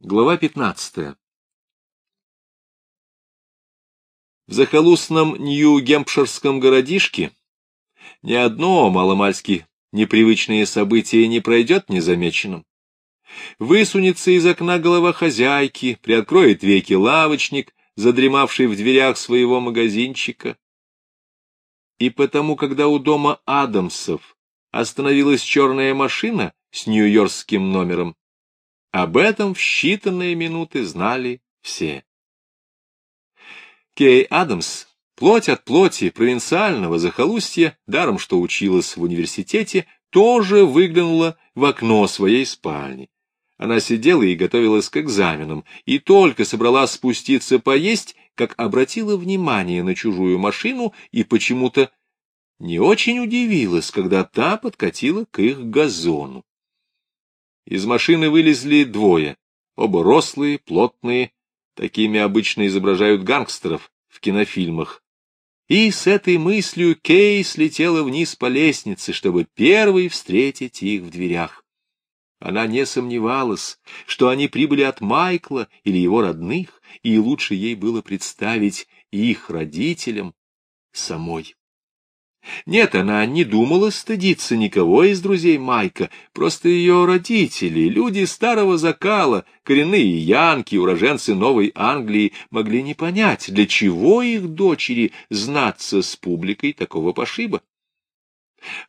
Глава пятнадцатая В захолустном Нью-Гемпширском городишке ни одно маломальски непривычное событие не пройдет незамеченным. Высунется из окна голова хозяйки, приоткроет веки лавочник, задремавший в дверях своего магазинчика. И потому, когда у дома Адамсов остановилась черная машина с нью-йоркским номером, об этом в считанные минуты знали все. Кей Адамс, плоть от плоти провинциального захолустья, даром что училась в университете, тоже выглянула в окно своей спальни. Она сидела и готовилась к экзаменам, и только собралась спуститься поесть, как обратила внимание на чужую машину и почему-то не очень удивилась, когда та подкатила к их газону. Из машины вылезли двое, оба рослые, плотные, такими обычно изображают гангстеров в кинофильмах. И с этой мыслью Кей слетела вниз по лестнице, чтобы первой встретить их в дверях. Она не сомневалась, что они прибыли от Майкла или его родных, и лучше ей было представить их родителям самой. Нет, она не думала стыдиться никого из друзей Майка, просто ее родители, люди старого закала, коренные янки, уроженцы Новой Англии, могли не понять, для чего их дочери знаться с публикой такого пошиба.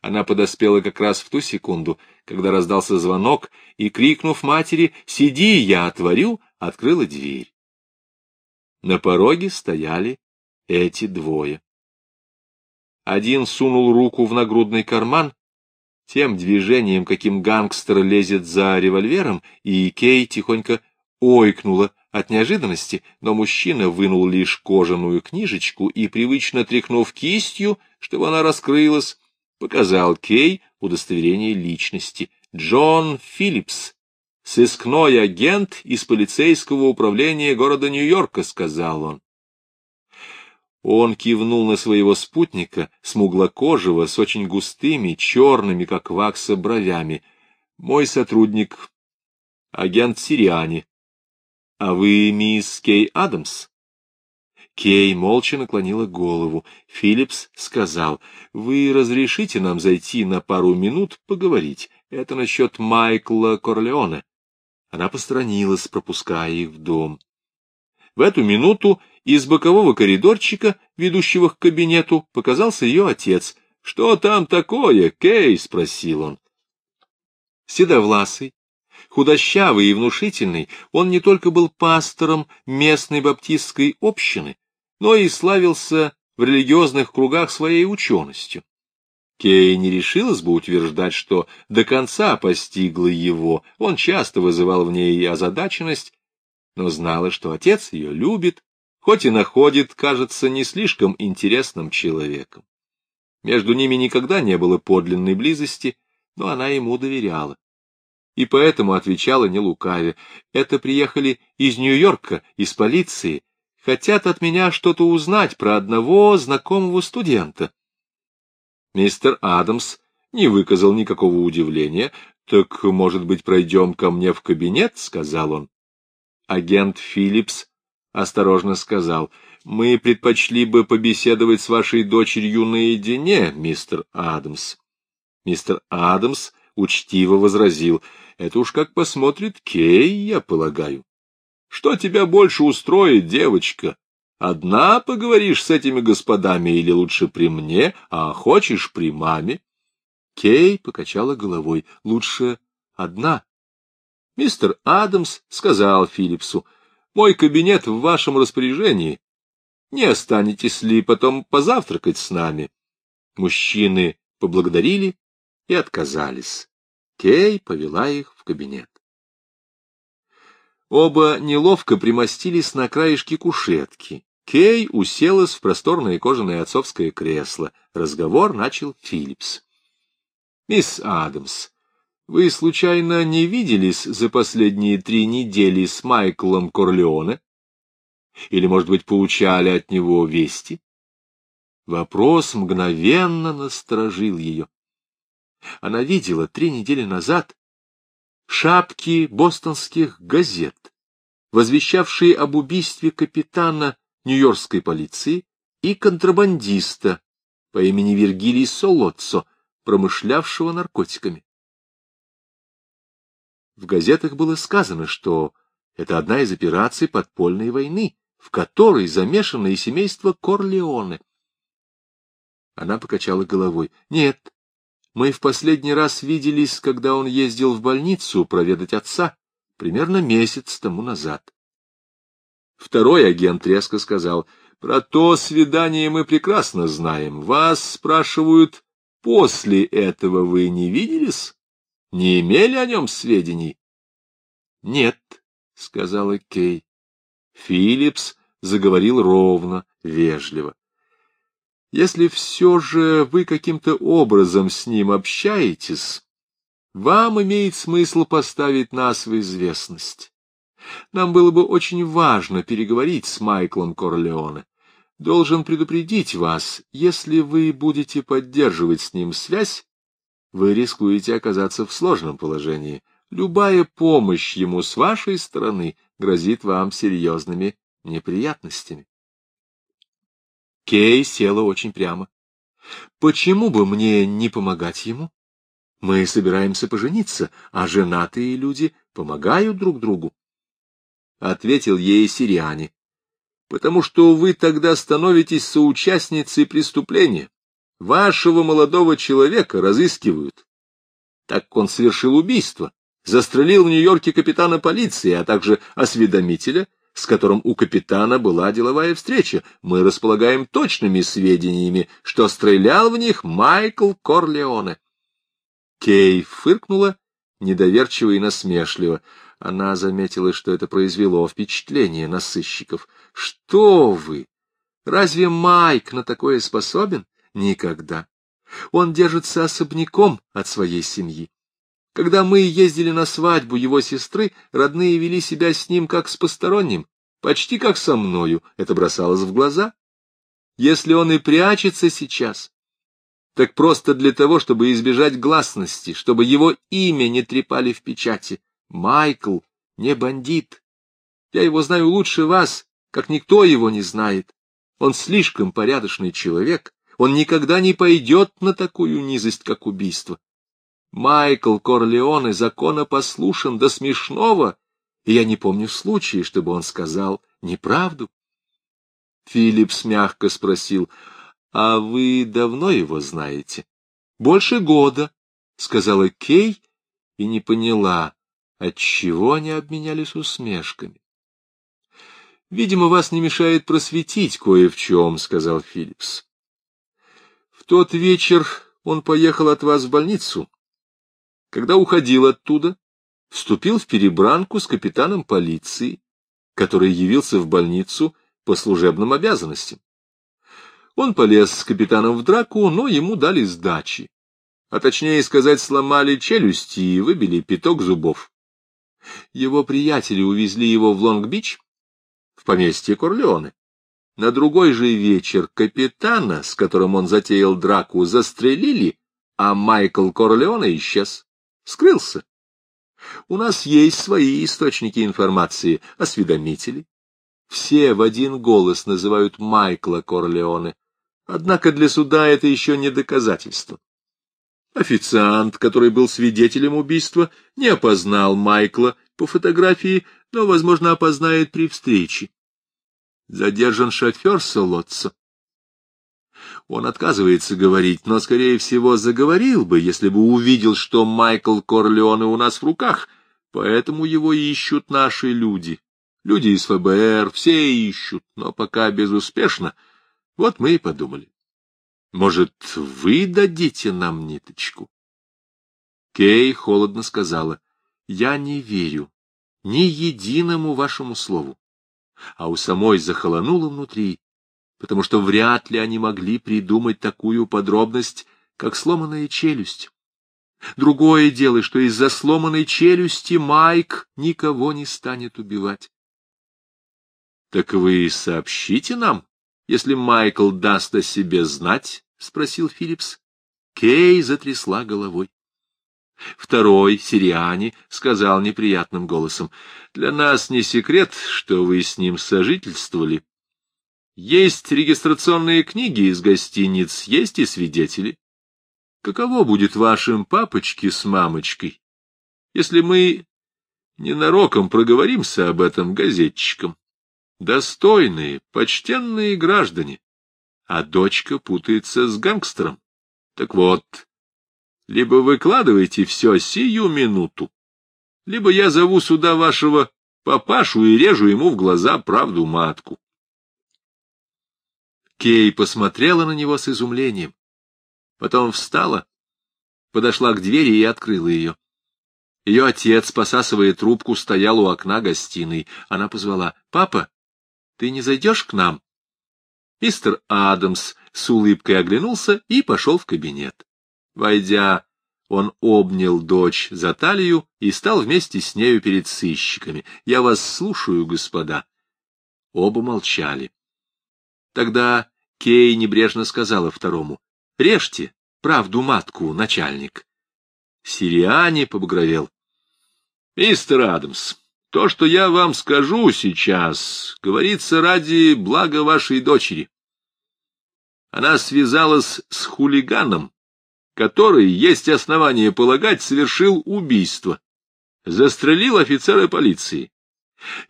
Она подоспела как раз в ту секунду, когда раздался звонок, и, крикнув матери «Сиди, я отворю», открыла дверь. На пороге стояли эти двое. Один сунул руку в нагрудный карман, тем движением, каким гангстер лезет за револьвером, и Кей тихонько ойкнула от неожиданности, но мужчина вынул лишь кожаную книжечку и, привычно тряхнув кистью, чтобы она раскрылась, показал Кей удостоверение личности. Джон Филлипс, сыскной агент из полицейского управления города Нью-Йорка, сказал он. Он кивнул на своего спутника, смуглокожего, с очень густыми, черными, как вакса, бровями. «Мой сотрудник, агент Сириани. А вы мисс Кей Адамс?» Кей молча наклонила голову. Филлипс сказал, «Вы разрешите нам зайти на пару минут поговорить? Это насчет Майкла Корлеоне». Она посторонилась, пропуская их в дом. В эту минуту из бокового коридорчика, ведущего к кабинету, показался ее отец. — Что там такое, Кей? — спросил он. Седовласый, худощавый и внушительный, он не только был пастором местной баптистской общины, но и славился в религиозных кругах своей ученостью. Кей не решилась бы утверждать, что до конца постигла его, он часто вызывал в ней озадаченность, но знала, что отец ее любит хоть и находит, кажется, не слишком интересным человеком. Между ними никогда не было подлинной близости, но она ему доверяла. И поэтому отвечала не лукавя. Это приехали из Нью-Йорка, из полиции. Хотят от меня что-то узнать про одного знакомого студента. Мистер Адамс не выказал никакого удивления. «Так, может быть, пройдем ко мне в кабинет?» — сказал он. Агент Филлипс — осторожно сказал, — мы предпочли бы побеседовать с вашей дочерью наедине, мистер Адамс. Мистер Адамс учтиво возразил, — это уж как посмотрит Кей, я полагаю. Что тебя больше устроит, девочка? Одна поговоришь с этими господами или лучше при мне, а хочешь при маме? Кей покачала головой. Лучше одна. Мистер Адамс сказал Филлипсу, — мой кабинет в вашем распоряжении. Не останетесь ли потом позавтракать с нами? Мужчины поблагодарили и отказались. Кей повела их в кабинет. Оба неловко примостились на краешке кушетки. Кей уселась в просторное кожаное отцовское кресло. Разговор начал Филлипс. — Мисс Адамс, вы, случайно, не виделись за последние три недели с Майклом Корлеоне? Или, может быть, получали от него вести? Вопрос мгновенно насторожил ее. Она видела три недели назад шапки бостонских газет, возвещавшие об убийстве капитана нью-йоркской полиции и контрабандиста по имени Вергилий Солоццо, промышлявшего наркотиками. В газетах было сказано, что это одна из операций подпольной войны, в которой замешано и семейство Корлеоне. Она покачала головой. Нет, мы в последний раз виделись, когда он ездил в больницу проведать отца, примерно месяц тому назад. Второй агент резко сказал, про то свидание мы прекрасно знаем. Вас спрашивают, после этого вы не виделись? Не имели о нем сведений? Нет, — сказала Кей. Филлипс заговорил ровно, вежливо. Если все же вы каким-то образом с ним общаетесь, вам имеет смысл поставить нас в известность. Нам было бы очень важно переговорить с Майклом Корлеоне. Должен предупредить вас, если вы будете поддерживать с ним связь, вы рискуете оказаться в сложном положении. Любая помощь ему с вашей стороны грозит вам серьезными неприятностями. Кей села очень прямо. Почему бы мне не помогать ему? Мы собираемся пожениться, а женатые люди помогают друг другу. Ответил ей Сириане. Потому что вы тогда становитесь соучастницей преступления. Вашего молодого человека разыскивают. Так он совершил убийство, застрелил в Нью-Йорке капитана полиции, а также осведомителя, с которым у капитана была деловая встреча. Мы располагаем точными сведениями, что стрелял в них Майкл Корлеоне. Кей фыркнула недоверчиво и насмешливо. Она заметила, что это произвело впечатление на сыщиков. — Что вы? Разве Майк на такое способен? Никогда. Он держится особняком от своей семьи. Когда мы ездили на свадьбу его сестры, родные вели себя с ним как с посторонним, почти как со мною, это бросалось в глаза. Если он и прячется сейчас, так просто для того, чтобы избежать гласности, чтобы его имя не трепали в печати. Майкл не бандит. Я его знаю лучше вас, как никто его не знает. Он слишком порядочный человек, он никогда не пойдет на такую низость, как убийство. Майкл Корлеоне законопослушен до смешного, и я не помню случая, чтобы он сказал неправду. Филиппс мягко спросил, — А вы давно его знаете? — Больше года, — сказала Кей и не поняла, отчего они обменялись усмешками. — Видимо, вас не мешает просветить кое в чем, — сказал Филлипс тот вечер он поехал от вас в больницу. Когда уходил оттуда, вступил в перебранку с капитаном полиции, который явился в больницу по служебным обязанностям. Он полез с капитаном в драку, но ему дали сдачи. А точнее сказать, сломали челюсти и выбили пяток зубов. Его приятели увезли его в Лонг-Бич, в поместье Корлеоне. На другой же вечер капитана, с которым он затеял драку, застрелили, а Майкл Корлеоне исчез, скрылся. У нас есть свои источники информации, осведомители. Все в один голос называют Майкла Корлеоне, однако для суда это еще не доказательство. Официант, который был свидетелем убийства, не опознал Майкла по фотографии, но, возможно, опознает при встрече задержан шофер Солоццо. Он отказывается говорить, но, скорее всего, заговорил бы, если бы увидел, что Майкл Корлеоне у нас в руках, поэтому его ищут наши люди. Люди из ФБР, все ищут, но пока безуспешно. Вот мы и подумали. Может, вы дадите нам ниточку? Кей холодно сказала, я не верю ни единому вашему слову а у самой захолонуло внутри, потому что вряд ли они могли придумать такую подробность, как сломанная челюсть. Другое дело, что из-за сломанной челюсти Майк никого не станет убивать. — Так вы сообщите нам, если Майкл даст о себе знать? — спросил Филлипс. Кей затрясла головой. Второй, Сириане, сказал неприятным голосом, «Для нас не секрет, что вы с ним сожительствовали. Есть регистрационные книги из гостиниц, есть и свидетели. Каково будет вашим папочке с мамочкой, если мы ненароком проговоримся об этом газетчикам? Достойные, почтенные граждане, а дочка путается с гангстером. Так вот, либо выкладывайте все сию минуту, либо я зову сюда вашего папашу и режу ему в глаза правду матку. Кей посмотрела на него с изумлением. Потом встала, подошла к двери и открыла ее. Ее отец, посасывая трубку, стоял у окна гостиной. Она позвала. — Папа, ты не зайдешь к нам? Мистер Адамс с улыбкой оглянулся и пошел в кабинет. Войдя, он обнял дочь за талию и стал вместе с нею перед сыщиками. — Я вас слушаю, господа. Оба молчали. Тогда Кей небрежно сказала второму. — Режьте правду матку, начальник. Сириане побагровел. — Мистер Адамс, то, что я вам скажу сейчас, говорится ради блага вашей дочери. Она связалась с хулиганом, который, есть основания полагать, совершил убийство. Застрелил офицера полиции.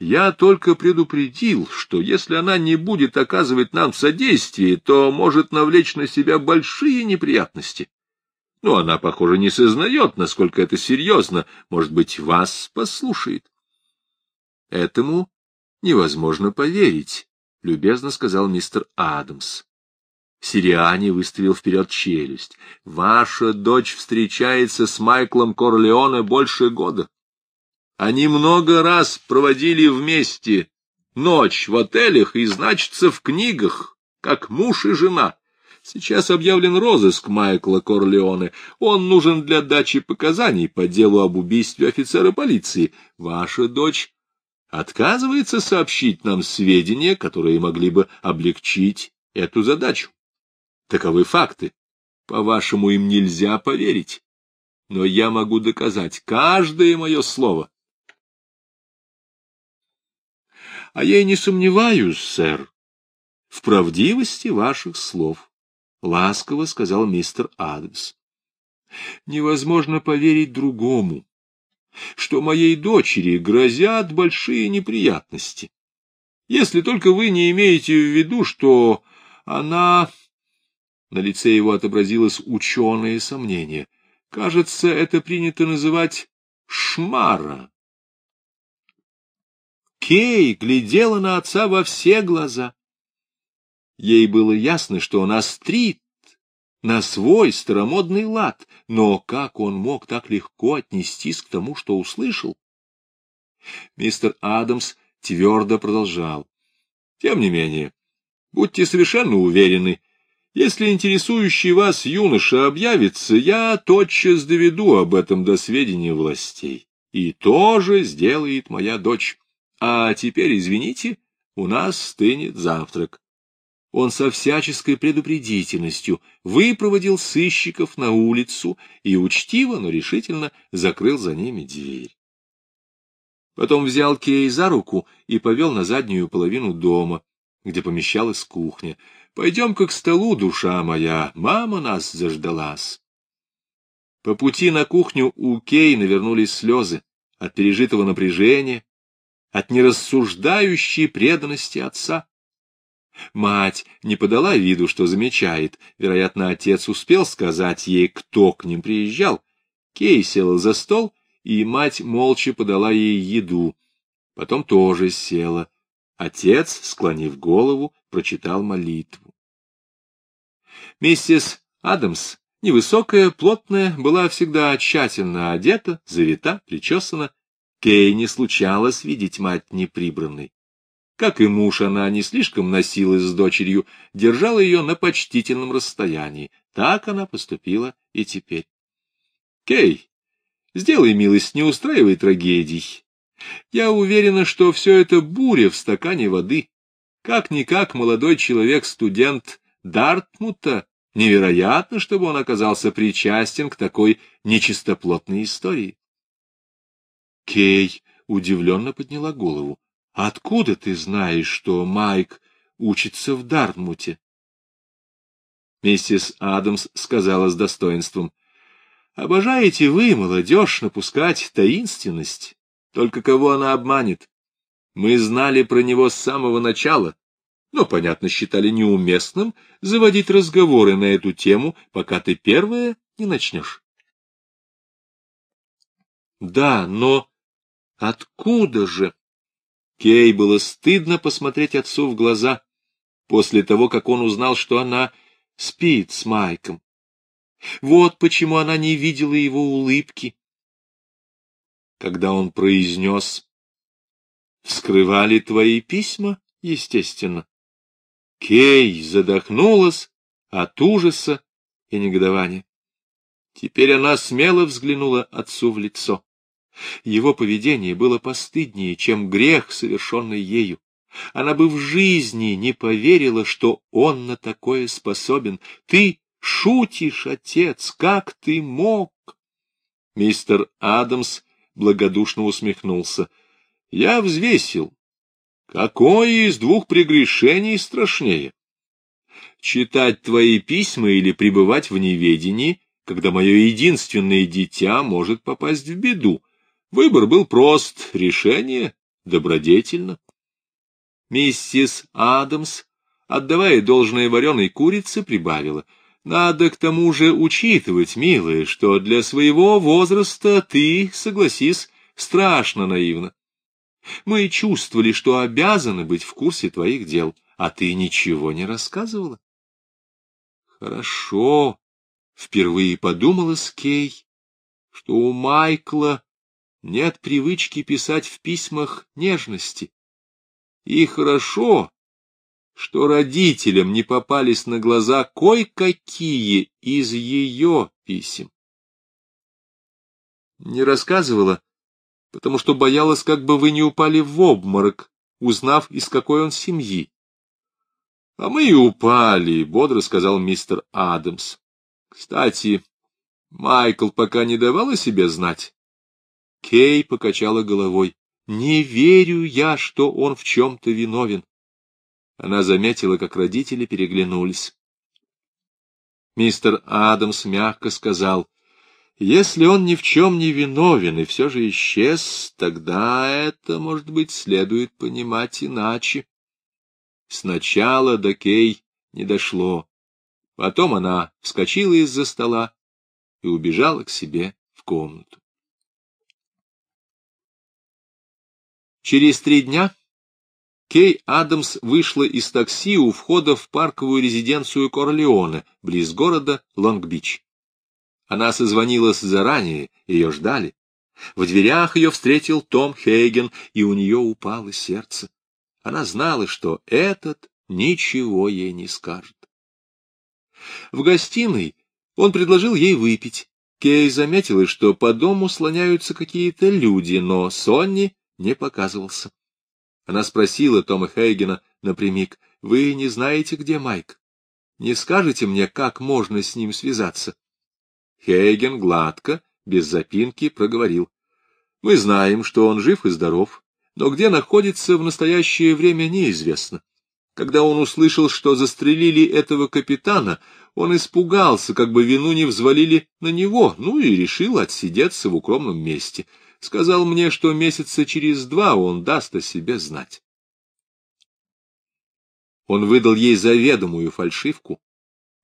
Я только предупредил, что если она не будет оказывать нам содействие, то может навлечь на себя большие неприятности. Но она, похоже, не сознает, насколько это серьезно. Может быть, вас послушает. Этому невозможно поверить, — любезно сказал мистер Адамс. Сириане выставил вперед челюсть. Ваша дочь встречается с Майклом Корлеоне больше года. Они много раз проводили вместе ночь в отелях и значится в книгах, как муж и жена. Сейчас объявлен розыск Майкла Корлеоне. Он нужен для дачи показаний по делу об убийстве офицера полиции. Ваша дочь отказывается сообщить нам сведения, которые могли бы облегчить эту задачу. Таковы факты. По-вашему, им нельзя поверить. Но я могу доказать каждое мое слово. — А я и не сомневаюсь, сэр, в правдивости ваших слов, — ласково сказал мистер Адамс. — Невозможно поверить другому, что моей дочери грозят большие неприятности. Если только вы не имеете в виду, что она... На лице его отобразилось ученое сомнение. Кажется, это принято называть шмара. Кей глядела на отца во все глаза. Ей было ясно, что он острит на свой старомодный лад, но как он мог так легко отнестись к тому, что услышал? Мистер Адамс твердо продолжал. Тем не менее, будьте совершенно уверены, если интересующий вас юноша объявится, я тотчас доведу об этом до сведения властей. И тоже сделает моя дочь. А теперь, извините, у нас стынет завтрак. Он со всяческой предупредительностью выпроводил сыщиков на улицу и учтиво, но решительно закрыл за ними дверь. Потом взял Кей за руку и повел на заднюю половину дома, где помещалась кухня. «Пойдем-ка к столу, душа моя, мама нас заждалась». По пути на кухню у Кей навернулись слезы от пережитого напряжения, от нерассуждающей преданности отца. Мать не подала виду, что замечает. Вероятно, отец успел сказать ей, кто к ним приезжал. Кей села за стол, и мать молча подала ей еду. Потом тоже села. Отец, склонив голову, прочитал молитву. Миссис Адамс, невысокая, плотная, была всегда тщательно одета, завита, причесана, Кей не случалось видеть мать неприбранной. Как и муж, она не слишком носилась с дочерью, держала ее на почтительном расстоянии. Так она поступила и теперь. — Кей, сделай милость, не устраивай трагедий. Я уверена, что все это буря в стакане воды. Как-никак молодой человек-студент Дартмута Невероятно, чтобы он оказался причастен к такой нечистоплотной истории. Кей удивленно подняла голову. — Откуда ты знаешь, что Майк учится в Дартмуте? Миссис Адамс сказала с достоинством. — Обожаете вы, молодежь, напускать таинственность? Только кого она обманет? Мы знали про него с самого начала, но, понятно, считали неуместным заводить разговоры на эту тему, пока ты первая не начнешь. Да, но откуда же? Кей было стыдно посмотреть отцу в глаза после того, как он узнал, что она спит с Майком. Вот почему она не видела его улыбки. Когда он произнес «Вскрывали твои письма, естественно». Кей задохнулась от ужаса и негодования. Теперь она смело взглянула отцу в лицо. Его поведение было постыднее, чем грех, совершенный ею. Она бы в жизни не поверила, что он на такое способен. Ты шутишь, отец, как ты мог? Мистер Адамс благодушно усмехнулся. Я взвесил. Какое из двух прегрешений страшнее? Читать твои письма или пребывать в неведении, когда мое единственное дитя может попасть в беду? Выбор был прост, решение добродетельно. Миссис Адамс, отдавая должное вареной курице, прибавила. Надо к тому же учитывать, милая, что для своего возраста ты, согласись, страшно наивна. Мы чувствовали, что обязаны быть в курсе твоих дел, а ты ничего не рассказывала. Хорошо, впервые подумала Скей, что у Майкла нет привычки писать в письмах нежности. И хорошо, что родителям не попались на глаза кое-какие из ее писем. Не рассказывала, потому что боялась, как бы вы не упали в обморок, узнав, из какой он семьи. — А мы и упали, — бодро сказал мистер Адамс. — Кстати, Майкл пока не давал о себе знать. Кей покачала головой. Не верю я, что он в чем-то виновен. Она заметила, как родители переглянулись. Мистер Адамс мягко сказал, если он ни в чем не виновен и все же исчез, тогда это, может быть, следует понимать иначе. Сначала до Кей не дошло. Потом она вскочила из-за стола и убежала к себе в комнату. Через три дня Кей Адамс вышла из такси у входа в парковую резиденцию Корлеоне, близ города Лонг-Бич. Она созвонилась заранее, ее ждали. В дверях ее встретил Том Хейген, и у нее упало сердце. Она знала, что этот ничего ей не скажет. В гостиной он предложил ей выпить. Кей заметила, что по дому слоняются какие-то люди, но Сонни не показывался. Она спросила Тома Хейгена напрямик, «Вы не знаете, где Майк? Не скажете мне, как можно с ним связаться?» Хейген гладко, без запинки, проговорил. «Мы знаем, что он жив и здоров, но где находится в настоящее время неизвестно. Когда он услышал, что застрелили этого капитана, он испугался, как бы вину не взвалили на него, ну и решил отсидеться в укромном месте сказал мне, что месяца через два он даст о себе знать. Он выдал ей заведомую фальшивку,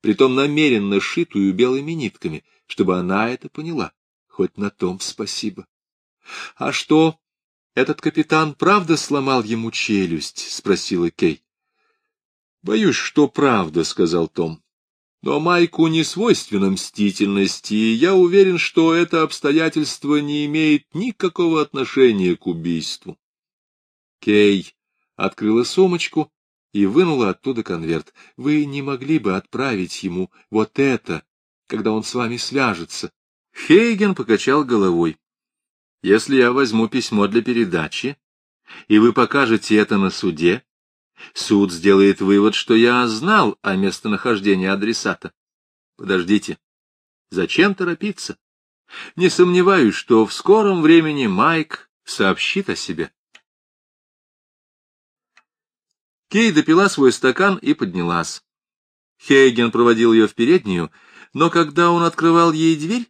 притом намеренно шитую белыми нитками, чтобы она это поняла. Хоть на том спасибо. — А что, этот капитан правда сломал ему челюсть? — спросила Кей. — Боюсь, что правда, — сказал Том. Но Майку не свойственна мстительность, и я уверен, что это обстоятельство не имеет никакого отношения к убийству. Кей открыла сумочку и вынула оттуда конверт. Вы не могли бы отправить ему вот это, когда он с вами свяжется? Хейген покачал головой. Если я возьму письмо для передачи, и вы покажете это на суде, Суд сделает вывод, что я знал о местонахождении адресата. Подождите, зачем торопиться? Не сомневаюсь, что в скором времени Майк сообщит о себе. Кей допила свой стакан и поднялась. Хейген проводил ее в переднюю, но когда он открывал ей дверь,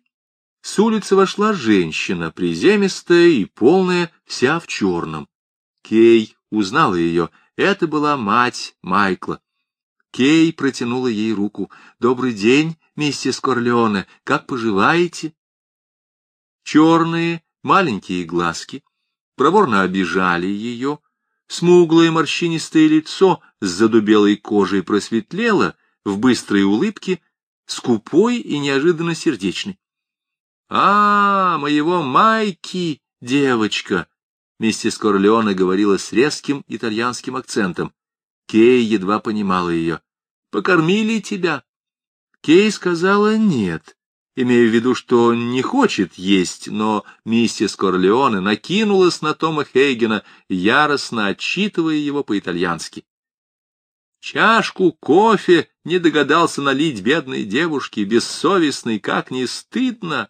с улицы вошла женщина, приземистая и полная, вся в черном. Кей узнала ее. Это была мать Майкла. Кей протянула ей руку. «Добрый день, миссис Корлеоне. Как поживаете?» Черные, маленькие глазки проворно обижали ее. Смуглое морщинистое лицо с задубелой кожей просветлело в быстрой улыбке, скупой и неожиданно сердечной. — А, моего Майки, девочка! — миссис Корлеоне говорила с резким итальянским акцентом. Кей едва понимала ее. — Покормили тебя? Кей сказала нет, имея в виду, что не хочет есть, но миссис Корлеоне накинулась на Тома Хейгена, яростно отчитывая его по-итальянски. Чашку кофе не догадался налить бедной девушке, бессовестной, как не стыдно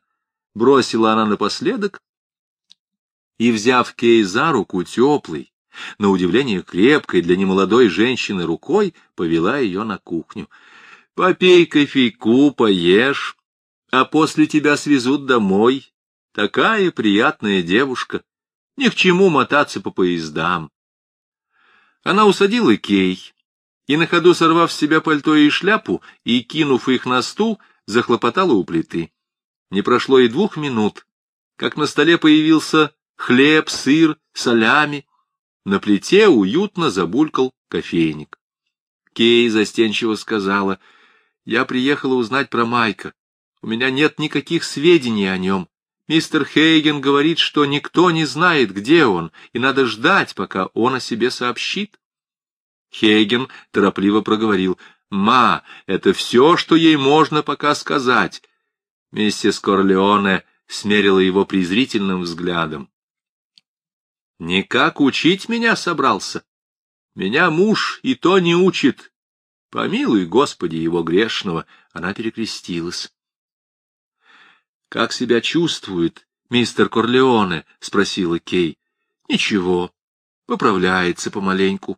бросила она напоследок и, взяв Кей за руку теплой, на удивление крепкой для немолодой женщины рукой, повела ее на кухню. — Попей кофейку, поешь, а после тебя свезут домой. Такая приятная девушка. Ни к чему мотаться по поездам. Она усадила Кей и, на ходу сорвав с себя пальто и шляпу и, кинув их на стул, захлопотала у плиты. Не прошло и двух минут, как на столе появился хлеб, сыр, солями. На плите уютно забулькал кофейник. Кей застенчиво сказала, «Я приехала узнать про Майка. У меня нет никаких сведений о нем. Мистер Хейген говорит, что никто не знает, где он, и надо ждать, пока он о себе сообщит». Хейген торопливо проговорил, «Ма, это все, что ей можно пока сказать. Миссис Корлеоне смерила его презрительным взглядом. «Никак учить меня собрался? Меня муж и то не учит. Помилуй, Господи, его грешного!» Она перекрестилась. «Как себя чувствует мистер Корлеоне?» — спросила Кей. «Ничего, поправляется помаленьку.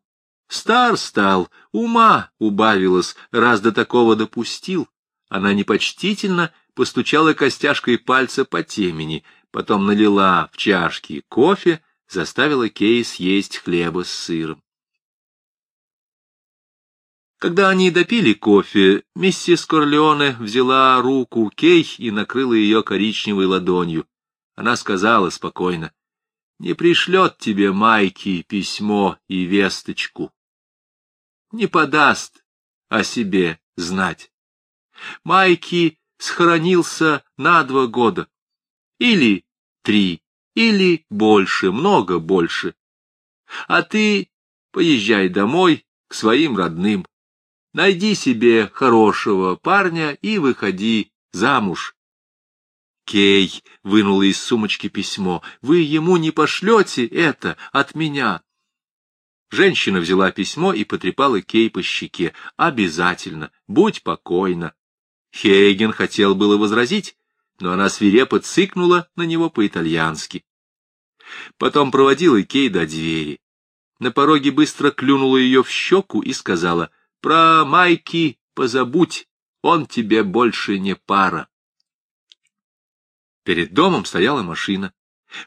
Стар стал, ума убавилось, раз до такого допустил. Она непочтительно постучала костяшкой пальца по темени, потом налила в чашки кофе, заставила Кей съесть хлеба с сыром. Когда они допили кофе, миссис Корлеоне взяла руку Кей и накрыла ее коричневой ладонью. Она сказала спокойно, «Не пришлет тебе Майки письмо и весточку. Не подаст о себе знать. Майки схоронился на два года. Или три, или больше, много больше. А ты поезжай домой к своим родным. Найди себе хорошего парня и выходи замуж. Кей вынула из сумочки письмо. Вы ему не пошлете это от меня. Женщина взяла письмо и потрепала Кей по щеке. Обязательно, будь покойна. Хейген хотел было возразить, но она свирепо цыкнула на него по-итальянски. Потом проводила Кей до двери. На пороге быстро клюнула ее в щеку и сказала, «Про Майки позабудь, он тебе больше не пара». Перед домом стояла машина.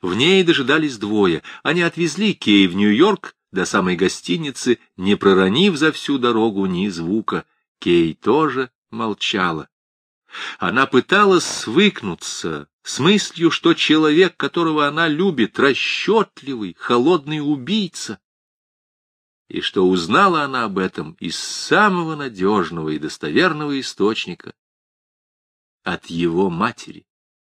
В ней дожидались двое. Они отвезли Кей в Нью-Йорк до самой гостиницы, не проронив за всю дорогу ни звука. Кей тоже молчала. Она пыталась свыкнуться с мыслью, что человек, которого она любит, расчетливый, холодный убийца, и что узнала она об этом из самого надежного и достоверного источника от его матери.